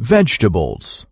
Vegetables.